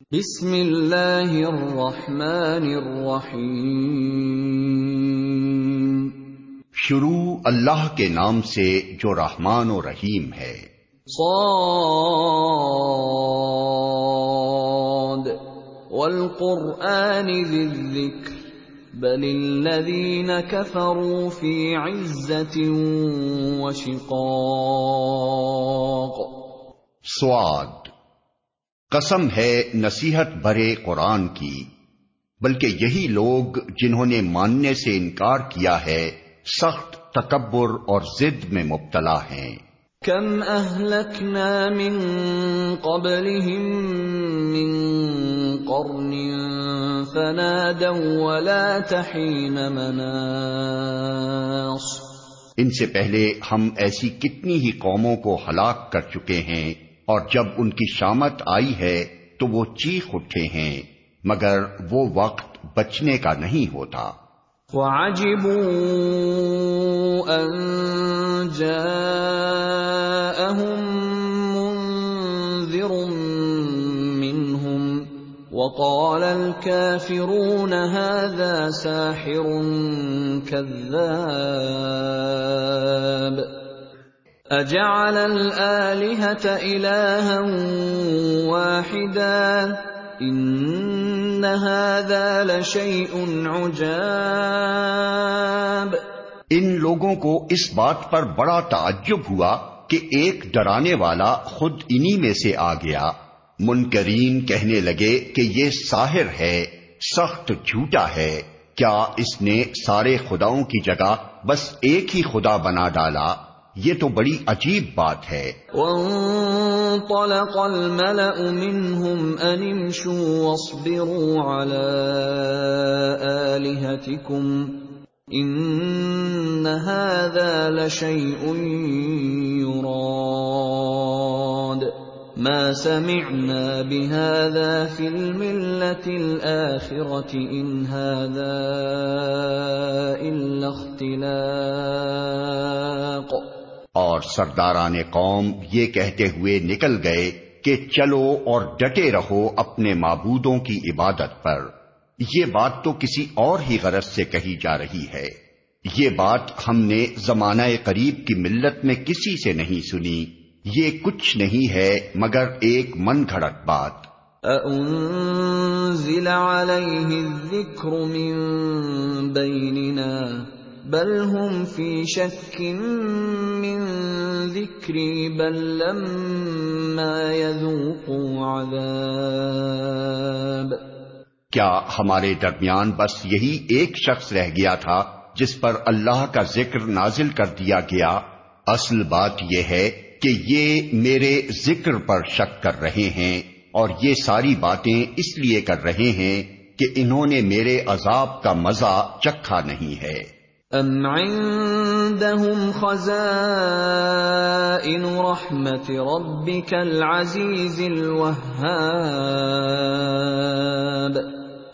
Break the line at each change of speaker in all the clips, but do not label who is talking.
بسم اللہ الرحمن الرحیم۔
شروع اللہ کے نام سے جو رحمان و رحیم ہے۔
صاد۔ والقرآن ذی الذکر۔ بل الذین کفروا فی عزت وشقاق
سواد۔ قسم ہے نصیحت برے قرآن کی بلکہ یہی لوگ جنہوں نے ماننے سے انکار کیا ہے سخت تکبر اور زد میں مبتلا ہیں۔
کم اہلکنا من قبلهم من قرن فنادوا ولا تحین مناص۔
ان سے پہلے ہم ایسی کتنی ہی قوموں کو ہلاک کر چکے ہیں اور جب ان کی شامت آئی ہے تو وہ چیخ اٹھے ہیں، مگر وہ وقت بچنے کا نہیں ہوتا۔
وعجبوا ان جاءهم منذر منهم وقال الكافرون هذا ساحر كذاب۔ اجعل الالهة الها واحدا ان هذا لشيء عجاب
ان لوگوں کو اس بات پر بڑا تعجب ہوا کہ ایک ڈرانے والا خود انہی میں سے آ گیا۔ منکرین کہنے لگے کہ یہ ساحر ہے، سخت جھوٹا ہے۔ کیا اس نے سارے خداؤں کی جگہ بس ایک ہی خدا بنا ڈالا؟ یہ تو بڑی عجیب بات ہے۔
وانطلق الملأ منهم ان امشوا واصبروا على آلهتكم ان هذا لشيء يراد. ما سمعنا بهذا في الملة الآخرة إن هذا إلا اختلاق.
اور سرداران قوم یہ کہتے ہوئے نکل گئے کہ چلو اور ڈٹے رہو اپنے معبودوں کی عبادت پر۔ یہ بات تو کسی اور ہی غرض سے کہی جا رہی ہے۔ یہ بات ہم نے زمانہ قریب کی ملت میں کسی سے نہیں سنی۔ یہ کچھ نہیں ہے مگر ایک من گھڑت بات۔
أأنزل عليه الذكر من بيننا بل هم في شك ذكري بل لما يذوقوا عذاب۔
کیا ہمارے درمیان بس یہی ایک شخص رہ گیا تھا جس پر اللہ کا ذکر نازل کر دیا گیا؟ اصل بات یہ ہے کہ یہ میرے ذکر پر شک کر رہے ہیں اور یہ ساری باتیں اس لیے کر رہے ہیں کہ انہوں نے میرے عذاب کا مزہ چکھا نہیں ہے۔
ام عندهم خزائن رحمت ربك العزيز الوهاب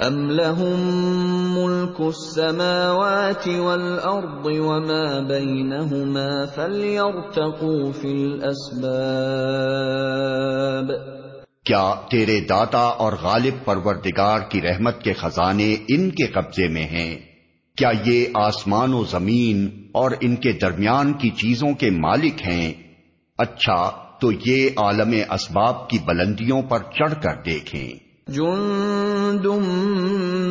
ام لهم ملك السماوات والارض وما بينهما فليرتقوا في الاسباب
کیا تیرے داتا اور غالب پروردگار کی رحمت کے خزانے ان کے قبضے میں ہیں؟ کیا یہ آسمان و زمین اور ان کے درمیان کی چیزوں کے مالک ہیں؟ اچھا تو یہ عالم اسباب کی بلندیوں پر چڑھ کر دیکھیں۔
جند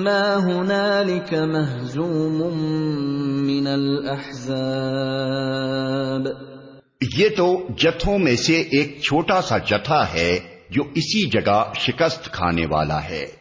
ما هنالك مهزوم من الاحزاب
یہ تو جتھوں میں سے ایک چھوٹا سا جتھا ہے جو اسی جگہ شکست کھانے والا ہے۔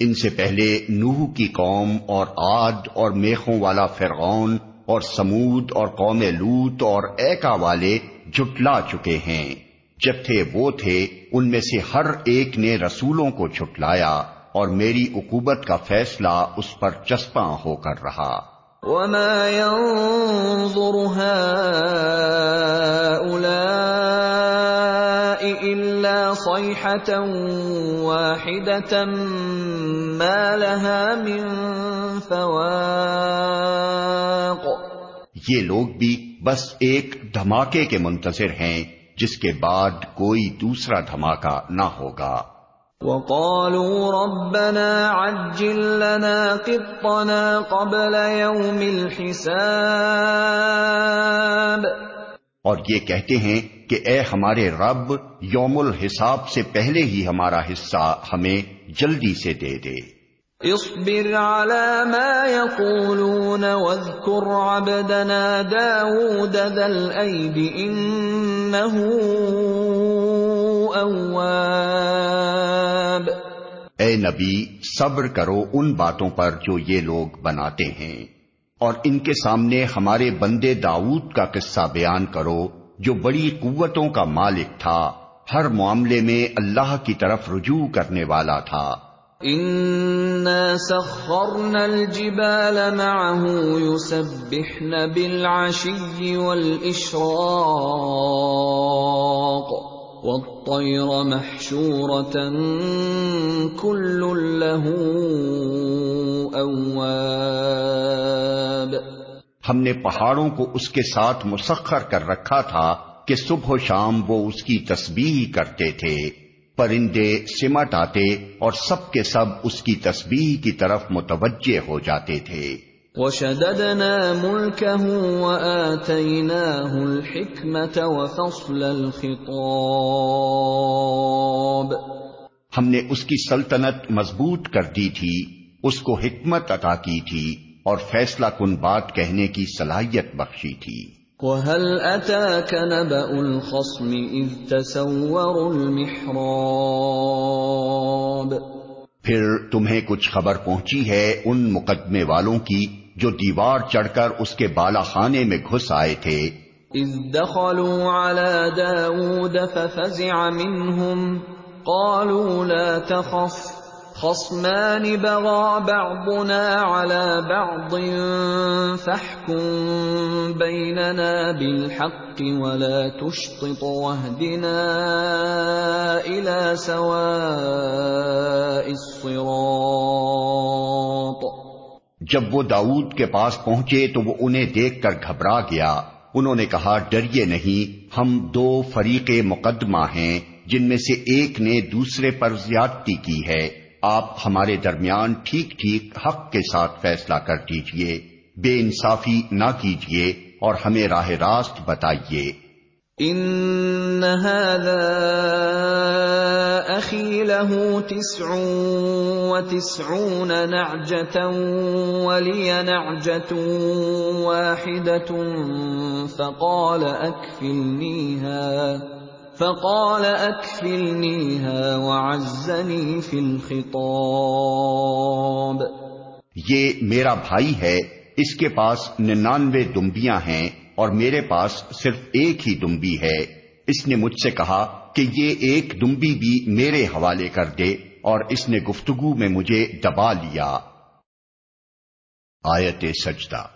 ان سے پہلے نوح کی قوم اور آد اور میخوں والا فرعون اور سمود اور قوم لوت اور ایکا والے جٹلا چکے ہیں۔ جتھے وہ تھے، ان میں سے ہر ایک نے رسولوں کو چھٹلایا اور میری عقوبت کا فیصلہ اس پر چسپاں ہو کر رہا۔
وما ينظر هؤلاء إلا صيحة واحدة ما لها من فواق.
یہ لوگ بھی بس ایک دھماکے کے منتظر ہیں جس کے بعد کوئی دوسرا دھماکہ نہ ہوگا۔
وقالوا ربنا عجل لنا قطنا قبل يوم الحساب.
اور یہ کہتے ہیں کہ اے ہمارے رب یوم الحساب سے پہلے ہی ہمارا حصہ ہمیں جلدی سے دے دے۔
اصبر على ما يقولون واذكر عبدنا داود ذا الأيد إنه أواب۔
اے نبی صبر کرو ان باتوں پر جو یہ لوگ بناتے ہیں اور ان کے سامنے ہمارے بندے داؤد کا قصہ بیان کرو۔ جو بڑی قوتوں کا مالک تھا، ہر معاملے میں اللہ کی طرف رجوع کرنے والا تھا۔
سخرنا الجبال معه يسبحن بالعشي والإشراق والطير محشورة كل له أواب
ہم نے پہاڑوں کو اس کے ساتھ مسخر کر رکھا تھا کہ صبح و شام وہ اس کی تسبیح کرتے تھے۔ پرندے سمٹ آتے اور سب کے سب اس کی تسبیح کی طرف متوجہ ہو جاتے تھے۔
وشددنا ملكه وآتيناه الحكمة وفصل الخطاب۔
ہم نے اس کی سلطنت مضبوط کر دی تھی اس کو حکمت عطا کی تھی۔ اور فیصلہ کن بات کہنے کی صلاحیت بخشی تھی۔
وَهَلْ أَتَاكَ نَبَأُ الْخَصْمِ إِذْ تَسَوَّرُوا الْمِحْرَابِ؟
پھر تمہیں کچھ خبر پہنچی ہے ان مقدمے والوں کی جو دیوار چڑھ کر اس کے بالا خانے میں گھس آئے تھے۔
اذ دخلوا على داود ففزع منهم قالوا لا تخف خصمان بغى بعضنا على بعض فاحكم بيننا بالحق ولا تشطط واهدنا الى سواء الصراط
جب وہ داؤد کے پاس پہنچے تو وہ انہیں دیکھ کر گھبرا گیا۔ انہوں نے کہا، ڈریے نہیں، ہم دو فریق مقدمہ ہیں، جن میں سے ایک نے دوسرے پر زیادتی کی ہے۔ آپ ہمارے درمیان ٹھیک ٹھیک حق کے ساتھ فیصلہ کر دیجیے، بے انصافی نہ کیجیے اور ہمیں راہ راست بتائیے۔
ان هذا اخي له تسع وتسعون نعجة ولي نعجة واحدة فقال اكفلنيها فقال اكفلنيها وعزني في الخطاب.
یہ میرا بھائی ہے، اس کے پاس ننانوے دمبیاں ہیں اور میرے پاس صرف ایک ہی دمبی ہے۔ اس نے مجھ سے کہا کہ یہ ایک دمبی بھی میرے حوالے کر دے اور اس نے گفتگو میں مجھے دبا لیا۔ آیت سجدہ۔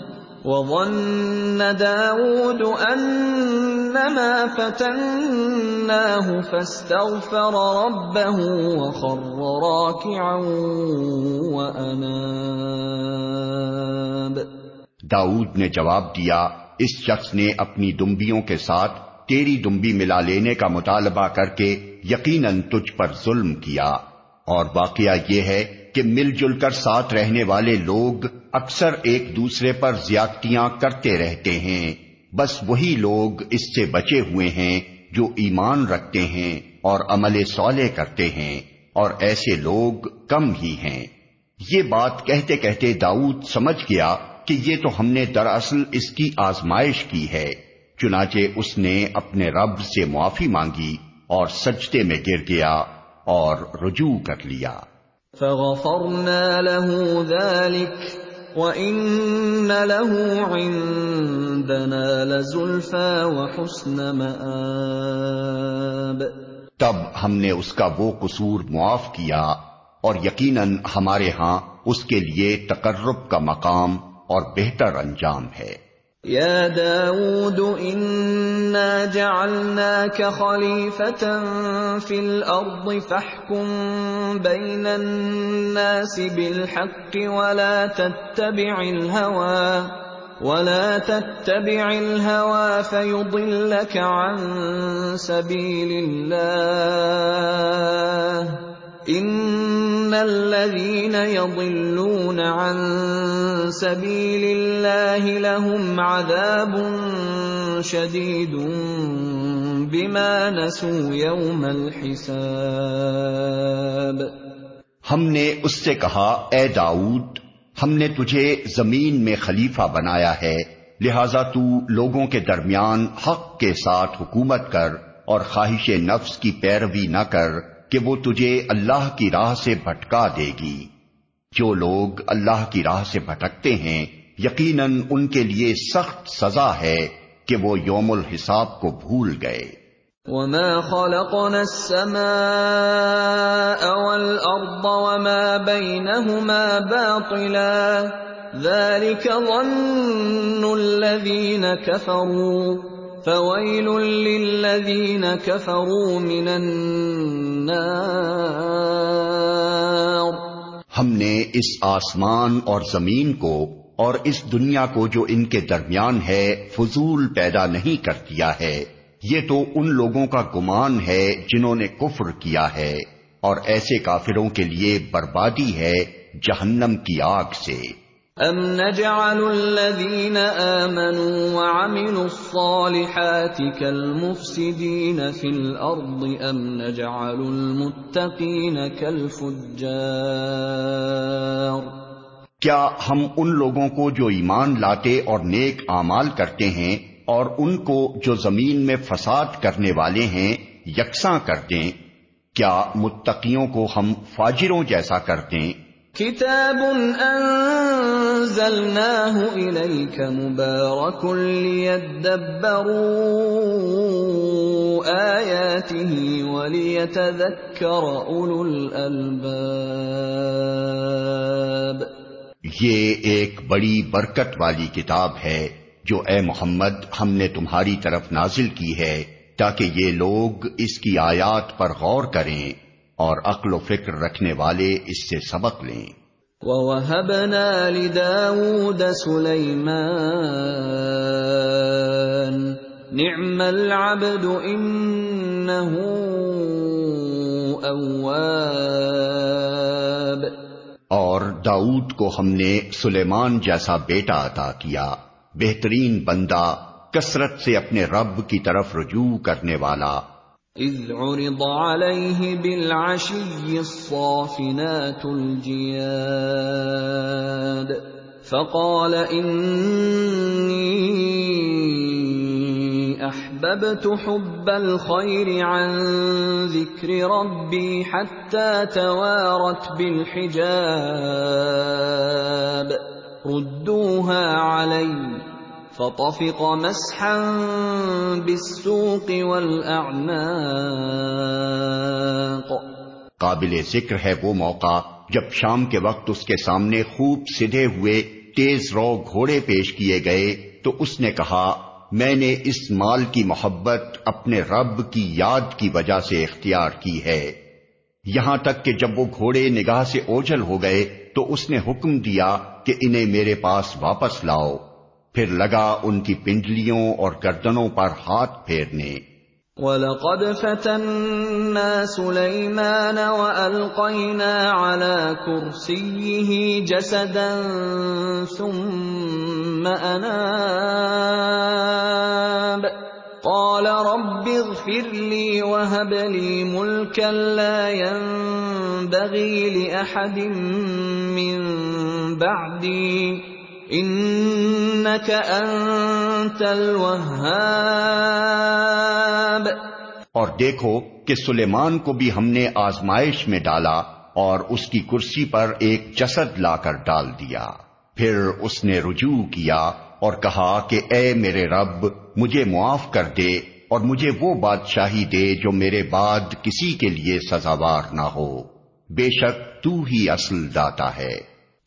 وظن داود
نے جواب دیا، اس شخص نے اپنی دمبیوں کے ساتھ تیری دمبی ملا لینے کا مطالبہ کر کے یقیناً تجھ پر ظلم کیا۔ اور واقعہ یہ ہے کہ مل جل کر ساتھ رہنے والے لوگ اکثر ایک دوسرے پر زیادتیاں کرتے رہتے ہیں۔ بس وہی لوگ اس سے بچے ہوئے ہیں جو ایمان رکھتے ہیں اور عمل صالح کرتے ہیں اور ایسے لوگ کم ہی ہیں۔ یہ بات کہتے کہتے داؤد سمجھ گیا کہ یہ تو ہم نے دراصل اس کی آزمائش کی ہے۔ چنانچہ اس نے اپنے رب سے معافی مانگی اور سجدے میں گر گیا اور رجوع کر لیا۔
فغفرنا له ذلك وَإِنَّ لَهُ عِندَنَا لَزُلْفَى وَحُسْنَ مَآبٍ
تب ہم نے اس کا وہ قصور معاف کیا اور یقیناً ہمارے ہاں اس کے لیے تقرب کا مقام اور بہتر انجام ہے۔
یا داود انا جعلناك خلیفة فی الارض فاحکم بین الناس بالحق ولا تتبع الهوى، ولا تتبع الهوى فيضلك عن سبيل الله. ان الذين يضلون عن سبيل الله لهم عذاب شديد بما نسوا يوم الحساب
ہم نے اس سے کہا، اے داؤد، ہم نے تجھے زمین میں خلیفہ بنایا ہے، لہذا تو لوگوں کے درمیان حق کے ساتھ حکومت کر اور خواہش نفس کی پیروی نہ کر۔ کہ وہ تجھے اللہ کی راہ سے بھٹکا دے گی۔ جو لوگ اللہ کی راہ سے بھٹکتے ہیں، یقیناً ان کے لیے سخت سزا ہے کہ وہ یوم الحساب کو بھول گئے۔
وما خلقنا السماء والأرض وما بينهما باطلا۔ ذلك ظن الذين كفروا۔ فويل للذين كفروا من النار۔
ہم نے اس آسمان اور زمین کو اور اس دنیا کو جو ان کے درمیان ہے، فضول پیدا نہیں کر دیا ہے۔ یہ تو ان لوگوں کا گمان ہے جنہوں نے کفر کیا ہے۔ اور ایسے کافروں کے لیے بربادی ہے جہنم کی آگ سے۔
ام نجعل الذين آمنوا وعملوا الصالحات كالمفسدين في الارض ام نجعل المتقين كالفجار
کیا ہم ان لوگوں کو جو ایمان لاتے اور نیک اعمال کرتے ہیں اور ان کو جو زمین میں فساد کرنے والے ہیں، یکساں کر دیں؟ کیا متقیوں کو ہم فاجروں جیسا کر دیں؟
انزلناه اليك مبارك ليدبروا وليتذكر اولو الالباب
یہ ایک بڑی برکت والی کتاب ہے جو اے محمد ہم نے تمہاری طرف نازل کی ہے تاکہ یہ لوگ اس کی آیات پر غور کریں۔ اور عقل و فکر رکھنے والے اس سے سبق لیں۔
وَوَهَبْنَا لِدَاوُودَ سُلَيْمَانَ نِعْمَ الْعَبْدُ إِنَّهُ أَوَّابٌ۔
اور داؤد کو ہم نے سلیمان جیسا بیٹا عطا کیا بہترین بندہ کثرت سے اپنے رب کی طرف رجوع کرنے والا۔
اذ عرض عليه بالعشي الصافنات الجياد فقال اني احببت حب الخير عن ذكر ربي حتى توارت بالحجاب ردوها علي فطفق مسحا بالسوق والاعناق
قابل ذکر ہے وہ موقع جب شام کے وقت اس کے سامنے خوب سدھے ہوئے تیز رو گھوڑے پیش کیے گئے تو اس نے کہا، میں نے اس مال کی محبت اپنے رب کی یاد کی وجہ سے اختیار کی ہے۔ یہاں تک کہ جب وہ گھوڑے نگاہ سے اوجھل ہو گئے تو اس نے حکم دیا کہ انہیں میرے پاس واپس لاؤ۔ پھر لگا ان کی پنڈلیوں اور گردنوں پر ہاتھ پھیرنے۔
وَلَقَدْ فَتَنَّا سُلَيْمَانَ وَأَلْقَيْنَا عَلَى كُرْسِيِّهِ جَسَدًا ثُمَّ أَنَابَ۔ قَالَ رَبِّ اغْفِرْ لِي وَهَبْ لِي مُلْكًا لَا يَنْفَعُ ينبغي لأحد من بعدي۔ إنك أنت الوهاب.
اور دیکھو کہ سلیمان کو بھی ہم نے آزمائش میں ڈالا اور اس کی کرسی پر ایک جسد لا کر ڈال دیا۔ پھر اس نے رجوع کیا اور کہا کہ اے میرے رب، مجھے معاف کر دے اور مجھے وہ بادشاہی دے جو میرے بعد کسی کے لیے سزاوار نہ ہو۔ بے شک تو ہی اصل داتا ہے۔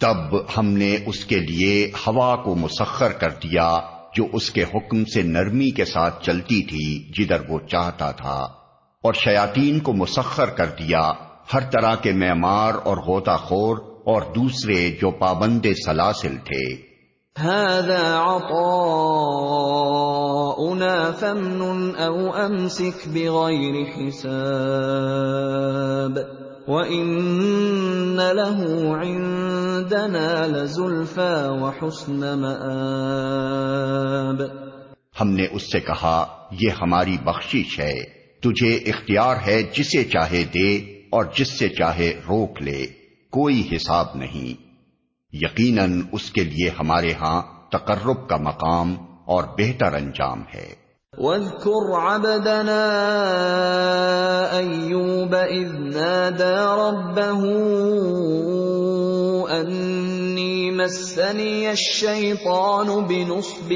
تب ہم نے اس کے لیے ہوا کو مسخر کر دیا جو اس کے حکم سے نرمی کے ساتھ چلتی تھی جدھر وہ چاہتا تھا۔ اور شیاطین کو مسخر کر دیا۔ ہر طرح کے معمار اور غوطہ خور اور دوسرے جو پابند سلاسل تھے۔
هذا عطاؤنا فمن او امسك بغير حساب وان له عندنا لزلفى وحسن مآب۔
ہم نے اس سے کہا یہ ہماری بخشش ہے تجھے اختیار ہے جسے چاہے دے اور جس سے چاہے روک لے کوئی حساب نہیں۔ یقیناً اس کے لیے ہمارے ہاں تقرب کا مقام اور بہتر انجام ہے۔
واذكر عبدنا أيوب إذ نادى ربه أني مسني الشيطان بنصب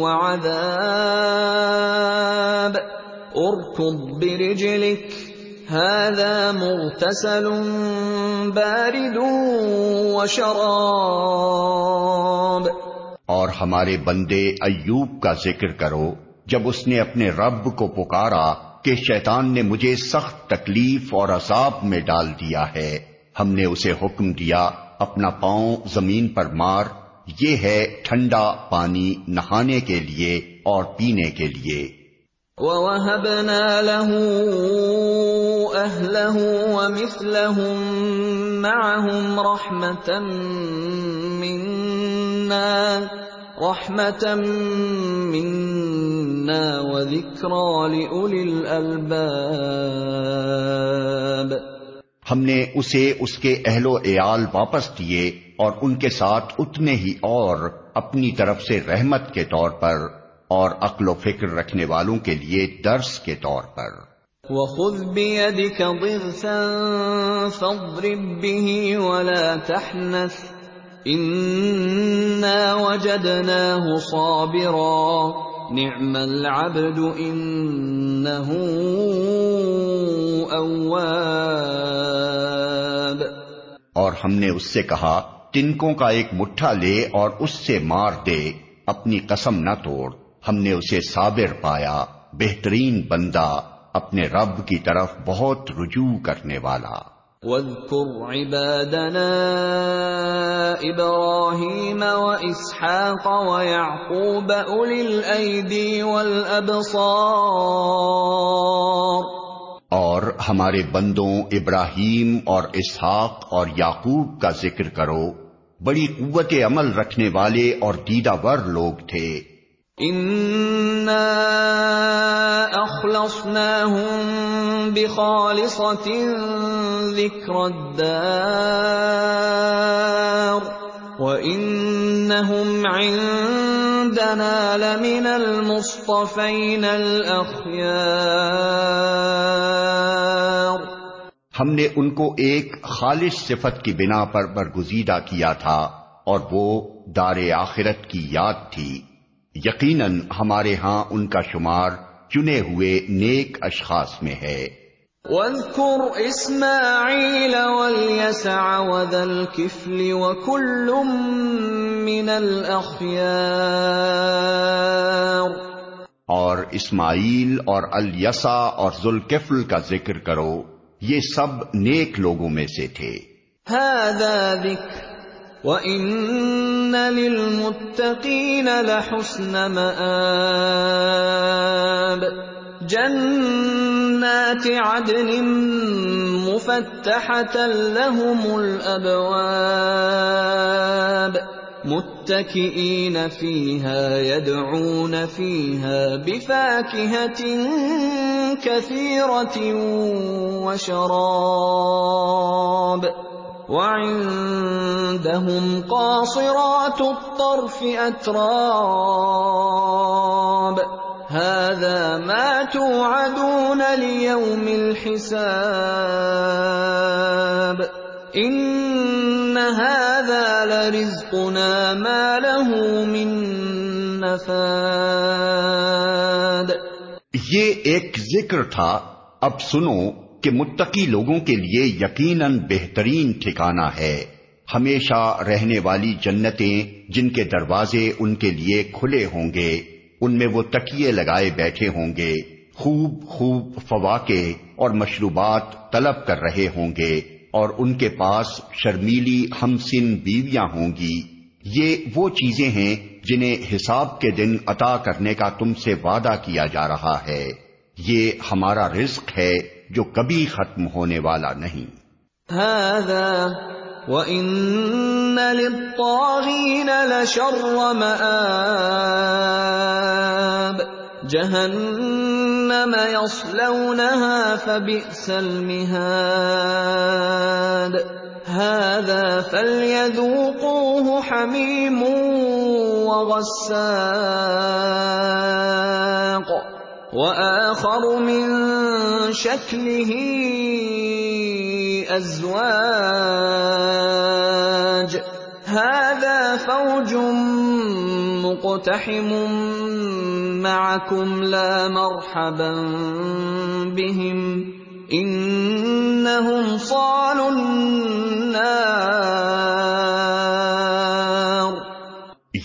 وعذاب. اركض برجلك، هذا مغتسل بارد وشراب.
اور ہمارے بندے ایوب کا ذکر کرو، جب اس نے اپنے رب کو پکارا کہ شیطان نے مجھے سخت تکلیف اور عذاب میں ڈال دیا ہے۔ ہم نے اسے حکم دیا، اپنا پاؤں زمین پر مار، یہ ہے ٹھنڈا پانی نہانے کے لیے اور پینے کے لیے۔
وَوَهَبْنَا لَهُ أَهْلَهُ وَمِثْلَهُم مَّعَهُمْ رَحْمَةً مِّنَّا رَحْمَةً مِّنَّا وَذِكْرَىٰ لِأُولِي الْأَلْبَابِ۔
ہم نے اسے اس کے اہل و عیال واپس دیے اور ان کے ساتھ اتنے ہی اور اپنی طرف سے رحمت کے طور پر اور عقل و فکر رکھنے والوں کے لیے درس کے طور پر۔
وَخُذْ بِيَدِكَ ضِغْثًا فَاضْرِب بِّهِ وَلَا تَحْنَثْ إِنَّا وَجَدْنَاهُ صَابِرًا نِعْمَ الْعَبْدُ إِنَّهُ أَوَّابٌ
اور ہم نے اس سے کہا، تنکوں کا ایک مٹھا لے اور اس سے مار دے، اپنی قسم نہ توڑ۔ ہم نے اسے صابر پایا، بہترین بندہ، اپنے رب کی طرف بہت رجوع کرنے والا۔
واذكر عبادنا إبراهيم وإسحاق ويعقوب أولي الأيدي والأبصار
اور ہمارے بندوں ابراہیم اور اسحاق اور یعقوب کا ذکر کرو۔ بڑی قوت عمل رکھنے والے اور دیدہ ور لوگ تھے۔
إنا بخالصة ذكر الدار۔ وإنهم عندنا لمن المصطفين الأخيار
ہم نے ان کو ایک خالص صفت کی بنا پر برگزیدہ کیا تھا اور وہ دار آخرت کی یاد تھی۔ یقیناً ہمارے ہاں ان کا شمار چنے ہوئے نیک اشخاص میں ہے۔
واذكر إسماعيل واليسع وذا الكفل وكل من الأخيار.
اور اسماعیل اور الیسا اور ذوالکفل کا ذکر کرو یہ سب نیک لوگوں میں سے تھے۔
هذا ذكر وَإِنَّ لِلْمُتَّقِينَ لَحُسْنَ مَآبٍ۔ جَنَّاتِ عَدْنٍ مُفَتَّحَةً لَهُمُ الْأَبْوَابُ مُتَّكِئِينَ فِيهَا، يَدْعُونَ فِيهَا بِفَاكِهَةٍ كَثِيرَةٍ وَشَرَابٍ. وَعِندَهُمْ قَاصِرَاتُ الطَّرْفِ أَتْرَابٌ. هَذَا مَا تُوعَدُونَ لِيَوْمِ الْحِسَابِ. إِنَّ هَذَا لَرِزْقُنَا مَا لَهُ مِن نَّفَادٍ.
یہ ایک ذکر تھا، اب سنو کہ متقی لوگوں کے لیے یقیناً بہترین ٹھکانہ ہے۔ ہمیشہ رہنے والی جنتیں جن کے دروازے ان کے لیے کھلے ہوں گے۔ ان میں وہ تکیے لگائے بیٹھے ہوں گے، خوب خوب فواقے اور مشروبات طلب کر رہے ہوں گے اور ان کے پاس شرمیلی ہمسن بیویاں ہوں گی۔ یہ وہ چیزیں ہیں جنہیں حساب کے دن عطا کرنے کا تم سے وعدہ کیا جا رہا ہے۔ یہ ہمارا رزق ہے جو کبھی ختم ہونے والا نہیں۔
وَإِنَّ لِلطَّاغِينَ لَشَرَّ مَآبٍ جَهَنَّمَ يَصْلَوْنَهَا فَبِئْسَ الْمِهَادُ هَذَا فَلْيَذُوقُوهُ حَمِيمٌ وَغَسَّاقٌ وآخر من شكله أزواج هذا فوج مقتحم معكم لا مرحبا بهم. إنهم صالوا النار.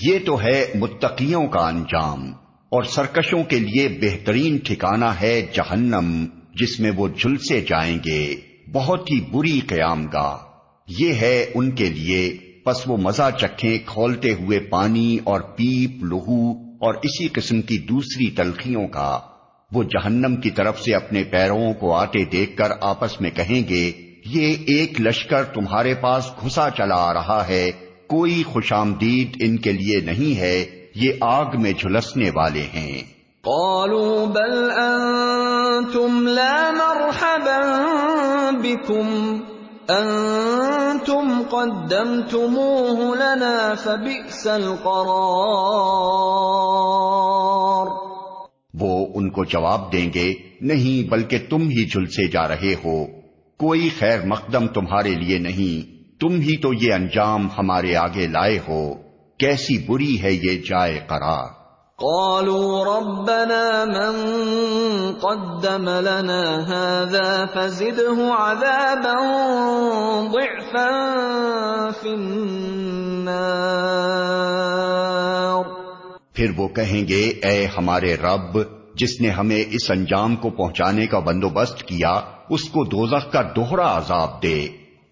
یہ تو ہے متقیوں کا انجام اور سرکشوں کے لیے بہترین ٹھکانہ ہے جہنم جس میں وہ جھلسے جائیں گے۔ بہت ہی بری قیام گاہ۔ یہ ہے ان کے لیے۔ پس وہ مزہ چکھیں کھولتے ہوئے پانی اور پیپ، لہو اور اسی قسم کی دوسری تلخیوں کا۔ وہ جہنم کی طرف سے اپنے پیروں کو آتے دیکھ کر آپس میں کہیں گے، یہ ایک لشکر تمہارے پاس گھسا چلا آ رہا ہے۔ کوئی خوش آمدید ان کے لیے نہیں ہے۔ یہ آگ میں جھلسنے والے ہیں۔
قالوا بل انتم لا مرحبا۔ بكم انتم قدمتموه لنا فبئس القرار
وہ ان کو جواب دیں گے، نہیں بلکہ تم ہی جھلسے جا رہے ہو۔ کوئی خیر مقدم تمہارے لیے نہیں، تم ہی تو یہ انجام ہمارے آگے لائے ہو۔ کیسی بری ہے یہ جائے قرار۔
قالوا ربنا من قدم لنا هذا فزده عذابا ضعفا في النار.
پھر وہ کہیں گے، اے ہمارے رب، جس نے ہمیں اس انجام کو پہنچانے کا بندوبست کیا، اس کو دوزخ کا دوہرا عذاب دے۔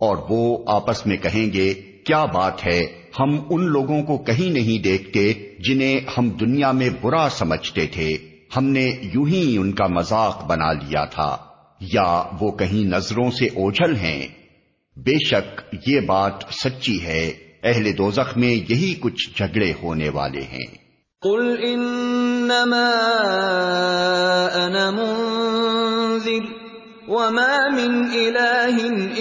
اور وہ آپس میں کہیں گے، کیا بات ہے؟ ہم ان لوگوں کو کہیں نہیں دیکھتے جنہیں ہم دنیا میں برا سمجھتے تھے۔ ہم نے یوں ہی ان کا مذاق بنا لیا تھا۔ یا وہ کہیں نظروں سے اوجھل ہیں۔ بے شک یہ بات سچی ہے۔ اہل دوزخ میں یہی کچھ جھگڑے ہونے والے ہیں۔
قل انما انا منذر وما من اله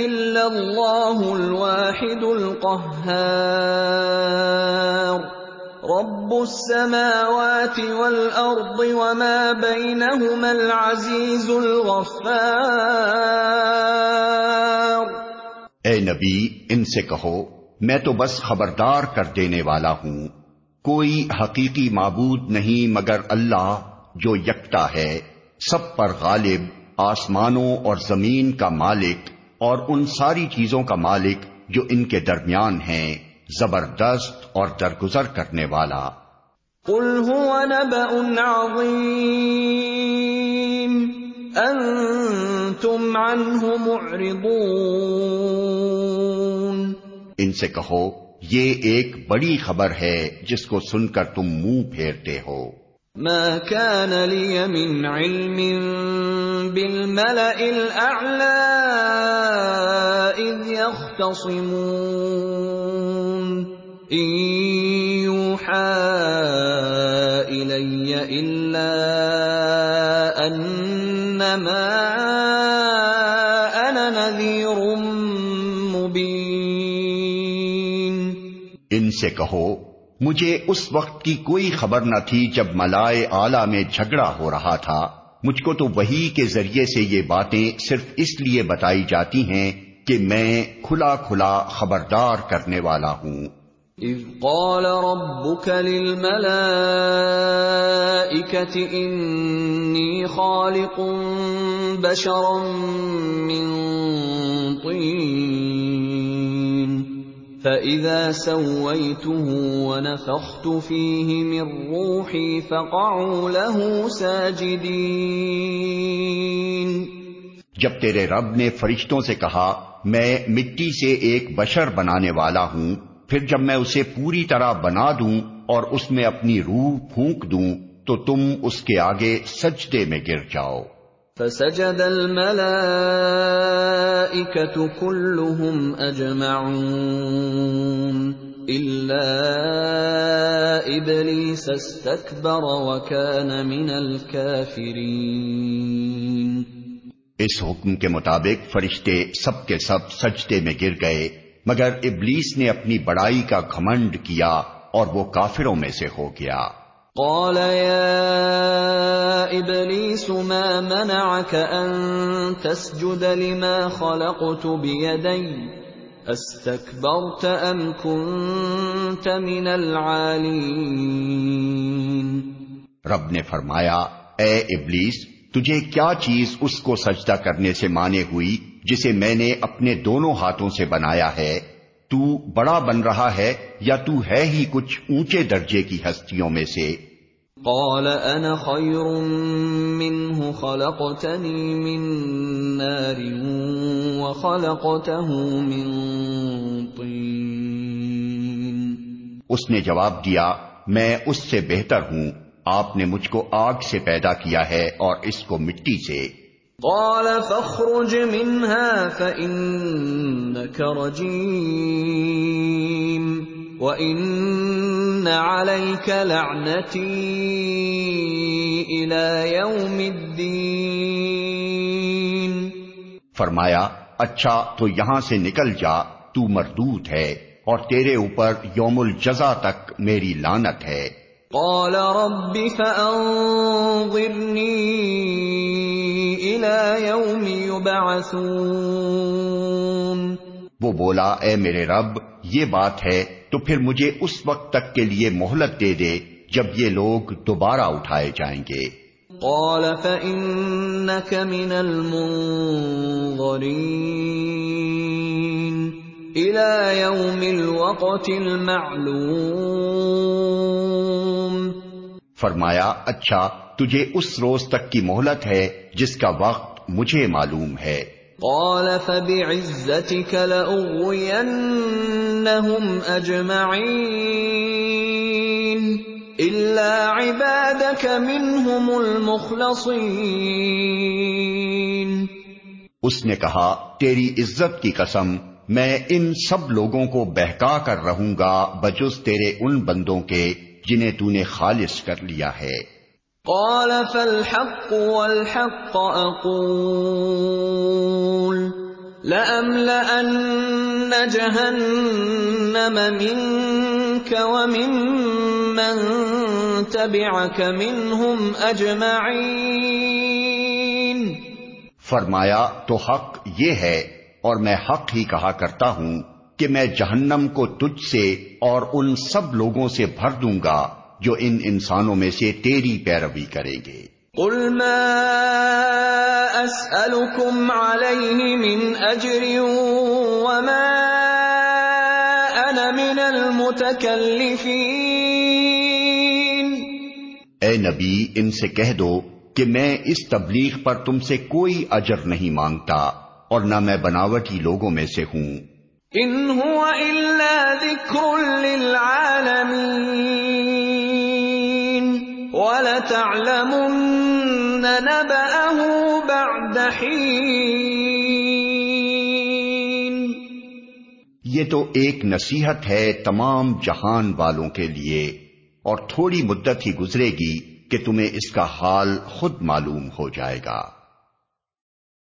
الا الله الواحد القهار رب السماوات والارض وما بينهما العزيز الغفار
اے نبی، ان سے کہو، میں تو بس خبردار کر دینے والا ہوں۔ کوئی حقیقی معبود نہیں مگر اللہ جو یکتا ہے، سب پر غالب۔ آسمانوں اور زمین کا مالک اور ان ساری چیزوں کا مالک جو ان کے درمیان ہیں زبردست اور درگزر کرنے والا۔
قل هو نبأ عظیم انتم عنه معرضون۔
ان سے کہو یہ ایک بڑی خبر ہے جس کو سن کر تم منہ پھیرتے ہو۔
ما كان لي من علم بالملأ الأعلى إذ يختصمون. إن يوحى إلي إلا أنما أنا نذير مبين.
ان سے کہو، مجھے اس وقت کی کوئی خبر نہ تھی جب ملائے آلہ میں جھگڑا ہو رہا تھا۔ مجھ کو تو وہی کے ذریعے سے یہ باتیں صرف اس لیے بتائی جاتی ہیں کہ میں کھلا کھلا خبردار کرنے والا ہوں۔
اذ قال ربك للملائكة انی خالق بشرا من طین۔ فَإِذَا سَوَّيْتُهُ وَنَفَخْتُ فِيهِ مِنْ رُوحِي فَقَعُوا لَهُ سَاجِدِينَ
جب تیرے رب نے فرشتوں سے کہا، میں مٹی سے ایک بشر بنانے والا ہوں، پھر جب میں اسے پوری طرح بنا دوں اور اس میں اپنی روح پھونک دوں، تو تم اس کے آگے سجدے میں گر جاؤ۔
فسجد الملائكة كلهم أجمعون إلا إبليس استكبر وكان من الكافرين.
اس حکم کے مطابق فرشتے سب کے سب سجدے میں گر گئے، مگر ابلیس نے اپنی بڑائی کا گھمنڈ کیا اور وہ کافروں میں سے ہو گیا۔
قال يا ابليس ما منعك ان تسجد لما خلقت بيدي؟ استكبرت ام كنت من العالين؟
رب نے فرمایا، اے ابلیس، تجھے کیا چیز اس کو سجدہ کرنے سے مانے ہوئی جسے میں نے اپنے دونوں ہاتھوں سے بنایا ہے؟ تو بڑا بن رہا ہے یا تو ہے ہی کچھ اونچے درجے کی ہستیوں میں سے؟
قال انا خير منه خلقتني من نار وخلقته من طين.
اس نے جواب دیا میں اس سے بہتر ہوں آپ نے مجھ کو آگ سے پیدا کیا ہے اور اس کو مٹی سے۔
قال فاخرج منها فإنك رجيم. وَإِنَّ عَلَيْكَ لَعْنَتِي إِلَى يَوْمِ الدِّينِ۔
فرمایا اچھا تو یہاں سے نکل جا تو مردود ہے اور تیرے اوپر یوم الجزا تک میری لانت ہے۔
قال رب فأنظرني إلى يوم يبعثون۔
وہ بولا اے میرے رب یہ بات ہے تو پھر مجھے اس وقت تک کے لیے مہلت دے دے جب یہ لوگ دوبارہ اٹھائے جائیں گے۔
قال فإنك من المنظرين إلى يوم الوقت المعلوم۔
فرمایا اچھا تجھے اس روز تک کی مہلت ہے جس کا وقت مجھے معلوم ہے۔
قال فبعزتك لأغوينهم أجمعين إلا عبادك منهم المخلصين
اس نے کہا تیری عزت کی قسم میں ان سب لوگوں کو بہکا کر رہوں گا بجز تیرے ان بندوں کے جنہیں تو نے خالص کر لیا ہے۔
قال فالحق والحق أقول لأملأن جهنم منك ومن من تبعك منهم أجمعين.
فرمایا، تو حق یہ ہے اور میں حق ہی کہا کرتا ہوں کہ میں جہنم کو تجھ سے اور ان سب لوگوں سے بھر دوں گا جو ان انسانوں میں سے تیری پیروی کریں گے۔
قل ما اسألكم عليه من اجر وما انا من المتكلفين
اے نبی ان سے کہہ دو کہ میں اس تبلیغ پر تم سے کوئی اجر نہیں مانگتا اور نہ میں بناوٹی لوگوں میں سے ہوں۔
ان هو الا ذکر للعالمین ولتعلمن نبأه بعد حین
یہ تو ایک نصیحت ہے تمام جہان والوں کے لیے، اور تھوڑی مدت ہی گزرے گی کہ تمہیں اس کا حال خود معلوم ہو جائے گا۔